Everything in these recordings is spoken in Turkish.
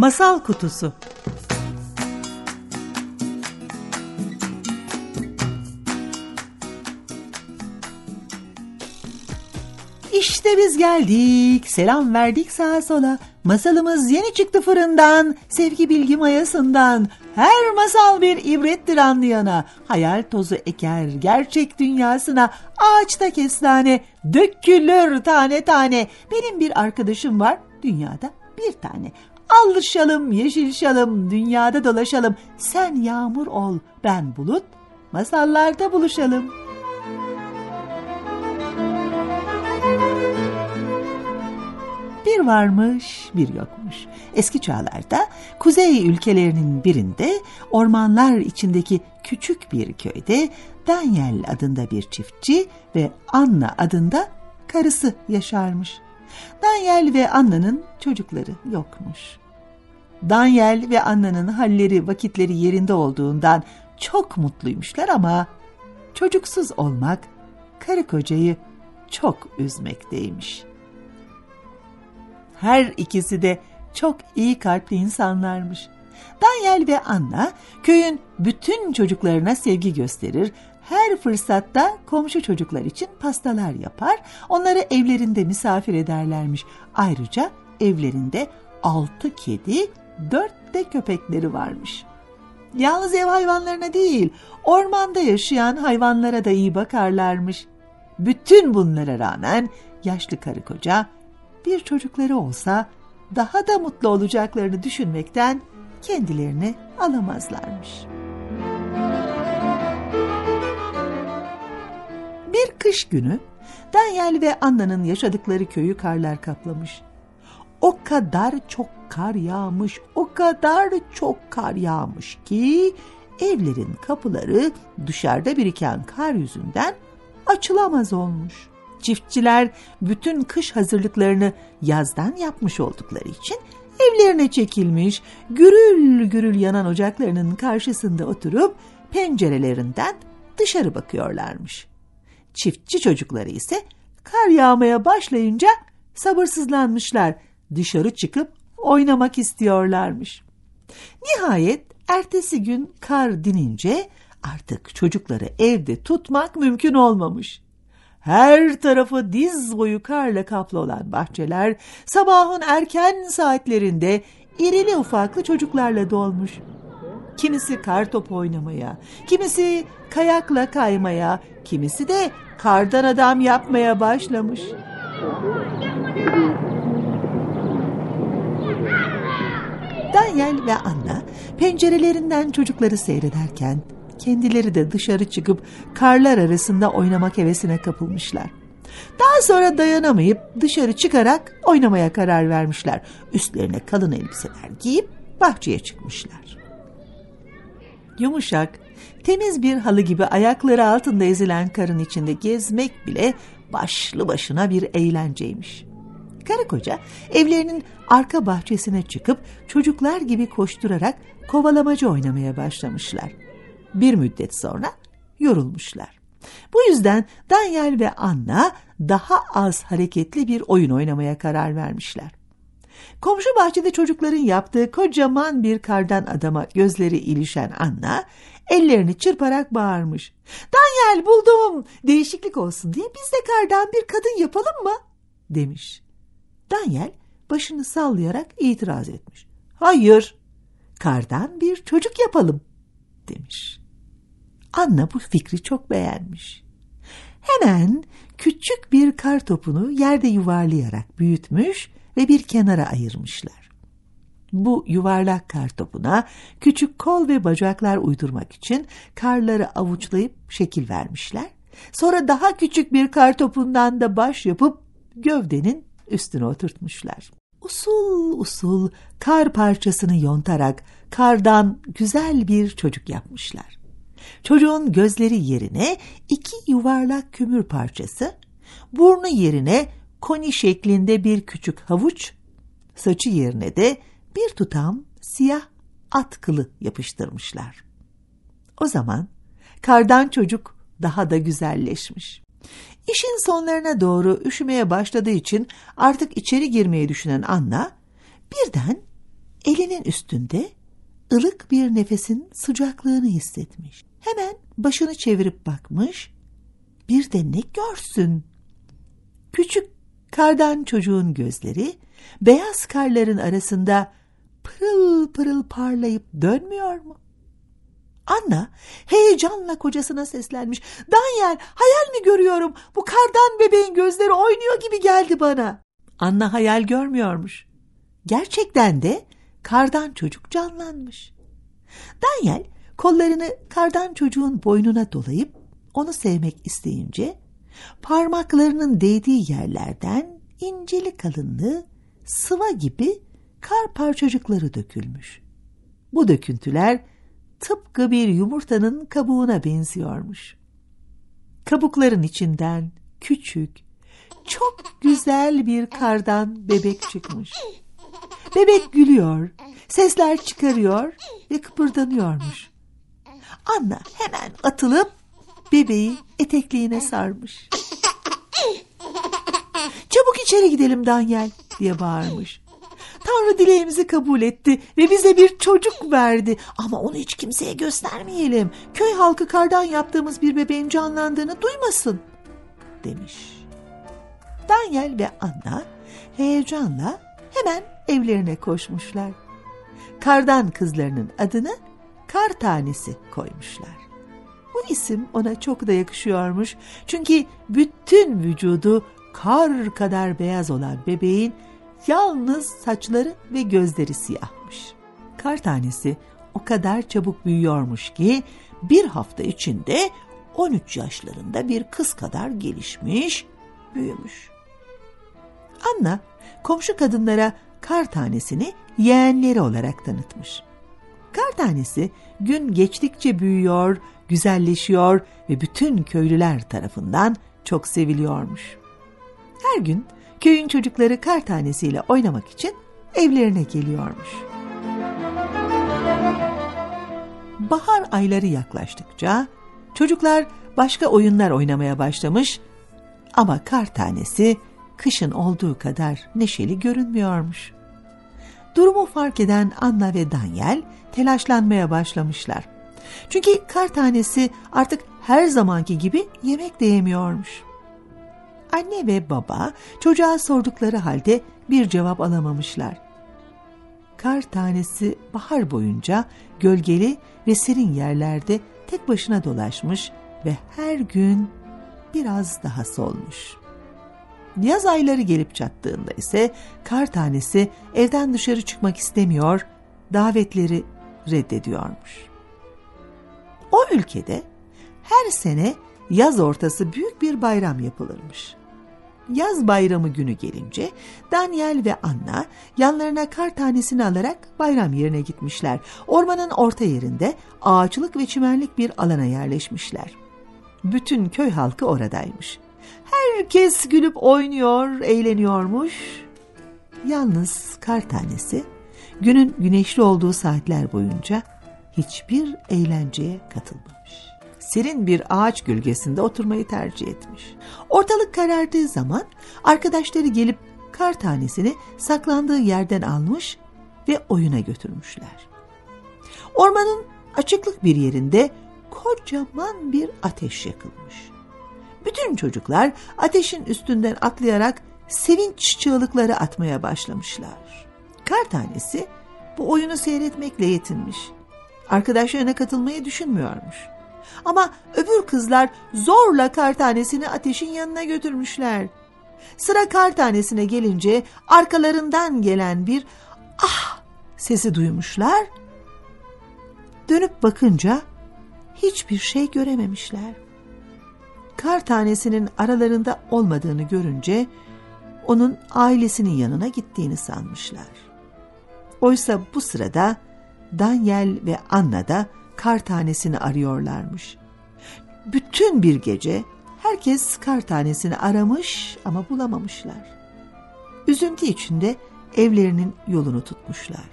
Masal Kutusu İşte biz geldik, selam verdik sağa sola. Masalımız yeni çıktı fırından, sevgi bilgi mayasından. Her masal bir ibrettir anlayana. Hayal tozu eker gerçek dünyasına. Ağaçta kestane, dökülür tane tane. Benim bir arkadaşım var, dünyada bir tane. Alışalım yeşil şalım, dünyada dolaşalım. Sen yağmur ol, ben bulut, masallarda buluşalım. Bir varmış, bir yokmuş. Eski çağlarda kuzey ülkelerinin birinde ormanlar içindeki küçük bir köyde Daniel adında bir çiftçi ve Anna adında karısı yaşarmış. Daniel ve Anna'nın çocukları yokmuş. Daniel ve Anna'nın halleri vakitleri yerinde olduğundan çok mutluymuşlar ama çocuksuz olmak karı kocayı çok üzmekteymiş. Her ikisi de çok iyi kalpli insanlarmış. Daniel ve Anna köyün bütün çocuklarına sevgi gösterir, her fırsatta komşu çocuklar için pastalar yapar, onları evlerinde misafir ederlermiş. Ayrıca evlerinde altı kedi, dört de köpekleri varmış. Yalnız ev hayvanlarına değil, ormanda yaşayan hayvanlara da iyi bakarlarmış. Bütün bunlara rağmen yaşlı karı koca bir çocukları olsa daha da mutlu olacaklarını düşünmekten kendilerini alamazlarmış. Bir kış günü Daniel ve Anna'nın yaşadıkları köyü karlar kaplamış. O kadar çok kar yağmış, o kadar çok kar yağmış ki evlerin kapıları dışarıda biriken kar yüzünden açılamaz olmuş. Çiftçiler bütün kış hazırlıklarını yazdan yapmış oldukları için evlerine çekilmiş, gürül gürül yanan ocaklarının karşısında oturup pencerelerinden dışarı bakıyorlarmış. Çiftçi çocukları ise kar yağmaya başlayınca sabırsızlanmışlar. Dışarı çıkıp oynamak istiyorlarmış. Nihayet ertesi gün kar dinince artık çocukları evde tutmak mümkün olmamış. Her tarafı diz boyu karla kaplı olan bahçeler sabahın erken saatlerinde irili ufaklı çocuklarla dolmuş. Kimisi kar topu oynamaya, kimisi kayakla kaymaya, kimisi de kardan adam yapmaya başlamış. Daniel ve Anna pencerelerinden çocukları seyrederken kendileri de dışarı çıkıp karlar arasında oynamak hevesine kapılmışlar. Daha sonra dayanamayıp dışarı çıkarak oynamaya karar vermişler. Üstlerine kalın elbiseler giyip bahçeye çıkmışlar. Yumuşak, temiz bir halı gibi ayakları altında ezilen karın içinde gezmek bile başlı başına bir eğlenceymiş. Karı koca evlerinin arka bahçesine çıkıp çocuklar gibi koşturarak kovalamacı oynamaya başlamışlar. Bir müddet sonra yorulmuşlar. Bu yüzden Daniel ve Anna daha az hareketli bir oyun oynamaya karar vermişler. Komşu bahçede çocukların yaptığı kocaman bir kardan adama gözleri ilişen Anna ellerini çırparak bağırmış. Daniel buldum değişiklik olsun diye biz de kardan bir kadın yapalım mı? demiş. Daniel başını sallayarak itiraz etmiş. Hayır kardan bir çocuk yapalım demiş. Anna bu fikri çok beğenmiş. Hemen küçük bir kar topunu yerde yuvarlayarak büyütmüş ve bir kenara ayırmışlar. Bu yuvarlak kar topuna küçük kol ve bacaklar uydurmak için karları avuçlayıp şekil vermişler. Sonra daha küçük bir kar topundan da baş yapıp gövdenin üstüne oturtmuşlar. usul usul kar parçasını yontarak kardan güzel bir çocuk yapmışlar. Çocuğun gözleri yerine iki yuvarlak kümür parçası, burnu yerine koni şeklinde bir küçük havuç, saçı yerine de bir tutam siyah at kılı yapıştırmışlar. O zaman kardan çocuk daha da güzelleşmiş. İşin sonlarına doğru üşümeye başladığı için artık içeri girmeyi düşünen Anna birden elinin üstünde ılık bir nefesin sıcaklığını hissetmiş. Hemen başını çevirip bakmış. Bir de ne görsün? Küçük kardan çocuğun gözleri beyaz karların arasında pırıl pırıl parlayıp dönmüyor mu? Anna heyecanla kocasına seslenmiş. Daniel hayal mi görüyorum? Bu kardan bebeğin gözleri oynuyor gibi geldi bana. Anna hayal görmüyormuş. Gerçekten de kardan çocuk canlanmış. Daniel kollarını kardan çocuğun boynuna dolayıp onu sevmek isteyince parmaklarının değdiği yerlerden inceli kalınlığı sıva gibi kar parçacıkları dökülmüş. Bu döküntüler tıpkı bir yumurtanın kabuğuna benziyormuş. Kabukların içinden küçük, çok güzel bir kardan bebek çıkmış. Bebek gülüyor, sesler çıkarıyor ve kıpırdanıyormuş. Anna hemen atılıp bebeği etekliğine sarmış. Çabuk içeri gidelim Daniel diye bağırmış. Tanrı dileğimizi kabul etti ve bize bir çocuk verdi. Ama onu hiç kimseye göstermeyelim. Köy halkı kardan yaptığımız bir bebeğin canlandığını duymasın demiş. Daniel ve Anna heyecanla hemen evlerine koşmuşlar. Kardan kızlarının adını kar tanesi koymuşlar. Bu isim ona çok da yakışıyormuş. Çünkü bütün vücudu kar kadar beyaz olan bebeğin yalnız saçları ve gözleri siyahmış. Kar tanesi o kadar çabuk büyüyormuş ki bir hafta içinde 13 yaşlarında bir kız kadar gelişmiş, büyümüş. Anna komşu kadınlara kar tanesini yeğenleri olarak tanıtmış. Kar tanesi gün geçtikçe büyüyor, güzelleşiyor ve bütün köylüler tarafından çok seviliyormuş. Her gün köyün çocukları kar tanesiyle oynamak için evlerine geliyormuş. Bahar ayları yaklaştıkça çocuklar başka oyunlar oynamaya başlamış ama kar tanesi kışın olduğu kadar neşeli görünmüyormuş. Durumu fark eden Anna ve Daniel telaşlanmaya başlamışlar. Çünkü kar tanesi artık her zamanki gibi yemek de yemiyormuş. Anne ve baba çocuğa sordukları halde bir cevap alamamışlar. Kar tanesi bahar boyunca gölgeli ve serin yerlerde tek başına dolaşmış ve her gün biraz daha solmuş. Yaz ayları gelip çattığında ise kar tanesi evden dışarı çıkmak istemiyor, davetleri reddediyormuş. O ülkede her sene yaz ortası büyük bir bayram yapılırmış. Yaz bayramı günü gelince Daniel ve Anna yanlarına kar tanesini alarak bayram yerine gitmişler. Ormanın orta yerinde ağaçlık ve çimenlik bir alana yerleşmişler. Bütün köy halkı oradaymış. Herkes gülüp oynuyor, eğleniyormuş. Yalnız kar tanesi günün güneşli olduğu saatler boyunca hiçbir eğlenceye katılmamış serin bir ağaç gölgesinde oturmayı tercih etmiş. Ortalık karardığı zaman arkadaşları gelip kar tanesini saklandığı yerden almış ve oyuna götürmüşler. Ormanın açıklık bir yerinde kocaman bir ateş yakılmış. Bütün çocuklar ateşin üstünden atlayarak sevinç çığlıkları atmaya başlamışlar. Kar tanesi bu oyunu seyretmekle yetinmiş. Arkadaşlarına katılmayı düşünmüyormuş. Ama öbür kızlar zorla kar tanesini ateşin yanına götürmüşler. Sıra kar tanesine gelince arkalarından gelen bir ah sesi duymuşlar. Dönüp bakınca hiçbir şey görememişler. Kar tanesinin aralarında olmadığını görünce onun ailesinin yanına gittiğini sanmışlar. Oysa bu sırada Daniel ve Anna da kar tanesini arıyorlarmış. Bütün bir gece herkes kar tanesini aramış ama bulamamışlar. Üzüntü içinde evlerinin yolunu tutmuşlar.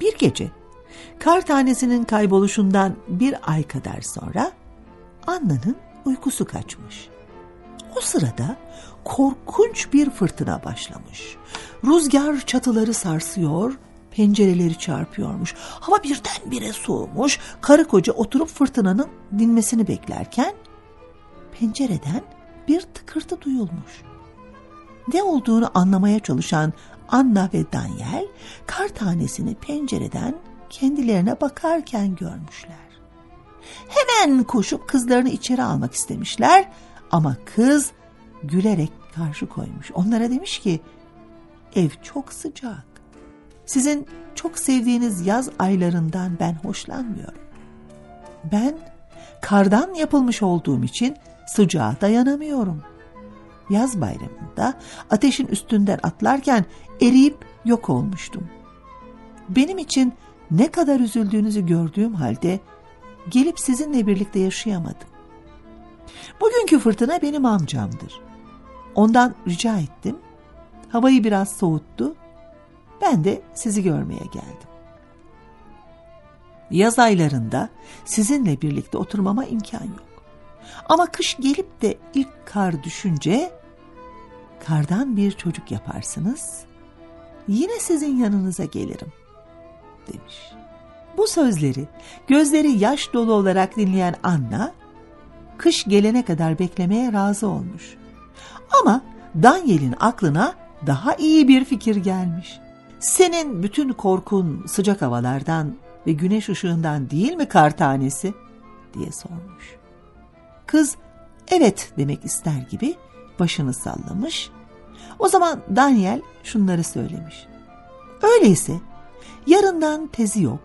Bir gece kar tanesinin kayboluşundan bir ay kadar sonra Anna'nın uykusu kaçmış. O sırada korkunç bir fırtına başlamış. Rüzgar çatıları sarsıyor, pencereleri çarpıyormuş. Hava birdenbire soğumuş. Karı koca oturup fırtınanın dinmesini beklerken pencereden bir tıkırtı duyulmuş. Ne olduğunu anlamaya çalışan Anna ve Daniel kar tanesini pencereden kendilerine bakarken görmüşler. Hemen koşup kızlarını içeri almak istemişler ama kız gülerek karşı koymuş. Onlara demiş ki ev çok sıcak. Sizin çok sevdiğiniz yaz aylarından ben hoşlanmıyorum. Ben kardan yapılmış olduğum için sıcağa dayanamıyorum. Yaz bayramında ateşin üstünden atlarken eriyip yok olmuştum. Benim için ne kadar üzüldüğünüzü gördüğüm halde gelip sizinle birlikte yaşayamadım. Bugünkü fırtına benim amcamdır. Ondan rica ettim. Havayı biraz soğuttu. Ben de sizi görmeye geldim. Yaz aylarında sizinle birlikte oturmama imkan yok. Ama kış gelip de ilk kar düşünce kardan bir çocuk yaparsınız. Yine sizin yanınıza gelirim demiş. Bu sözleri gözleri yaş dolu olarak dinleyen Anna kış gelene kadar beklemeye razı olmuş. Ama Daniel'in aklına daha iyi bir fikir gelmiş. Senin bütün korkun sıcak havalardan ve güneş ışığından değil mi kar tanesi? diye sormuş. Kız evet demek ister gibi başını sallamış. O zaman Daniel şunları söylemiş. Öyleyse yarından tezi yok.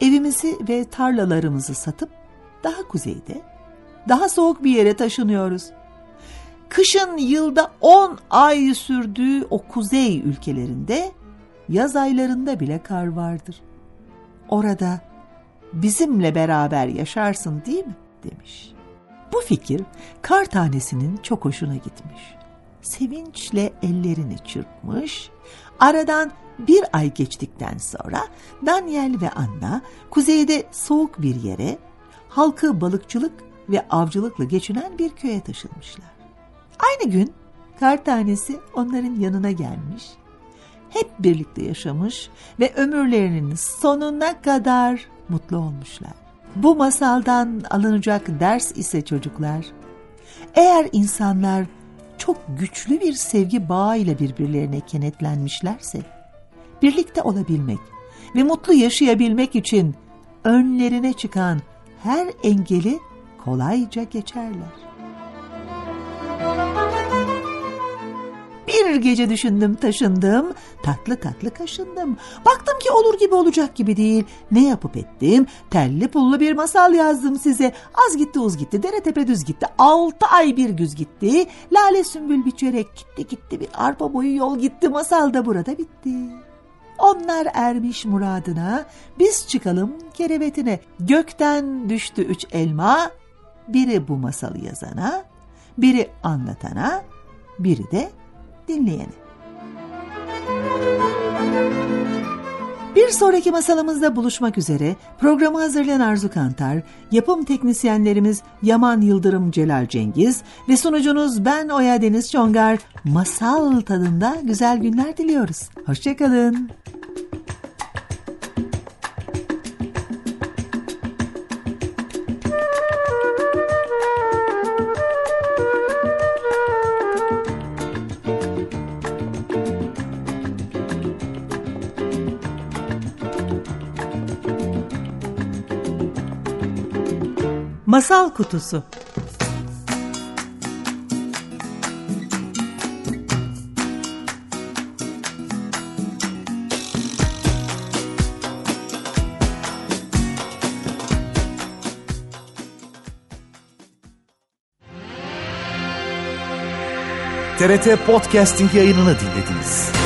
Evimizi ve tarlalarımızı satıp daha kuzeyde, daha soğuk bir yere taşınıyoruz. Kışın yılda on ay sürdüğü o kuzey ülkelerinde yaz aylarında bile kar vardır. Orada bizimle beraber yaşarsın değil mi? demiş. Bu fikir kar tanesinin çok hoşuna gitmiş. Sevinçle ellerini çırpmış. Aradan bir ay geçtikten sonra Daniel ve Anna kuzeyde soğuk bir yere, halkı balıkçılık ve avcılıkla geçinen bir köye taşınmışlar. Aynı gün kar tanesi onların yanına gelmiş, hep birlikte yaşamış ve ömürlerinin sonuna kadar mutlu olmuşlar. Bu masaldan alınacak ders ise çocuklar, eğer insanlar çok güçlü bir sevgi bağıyla birbirlerine kenetlenmişlerse, birlikte olabilmek ve mutlu yaşayabilmek için önlerine çıkan her engeli kolayca geçerler. Bir gece düşündüm taşındım, tatlı tatlı kaşındım. Baktım ki olur gibi olacak gibi değil. Ne yapıp ettim? Telli pullu bir masal yazdım size. Az gitti uz gitti, dere tepe düz gitti. Altı ay bir güz gitti. Lale sümbül biçerek gitti gitti bir arpa boyu yol gitti. Masal da burada bitti. Onlar ermiş muradına, biz çıkalım kerevetine. Gökten düştü üç elma, biri bu masalı yazana, biri anlatana, biri de dinleyene. Bir sonraki masalımızda buluşmak üzere programı hazırlayan Arzu Kantar, yapım teknisyenlerimiz Yaman Yıldırım Celal Cengiz ve sunucunuz ben Oya Deniz Çongar masal tadında güzel günler diliyoruz. Hoşçakalın. Masal Kutusu TRT Podcasting yayınını dinlediniz.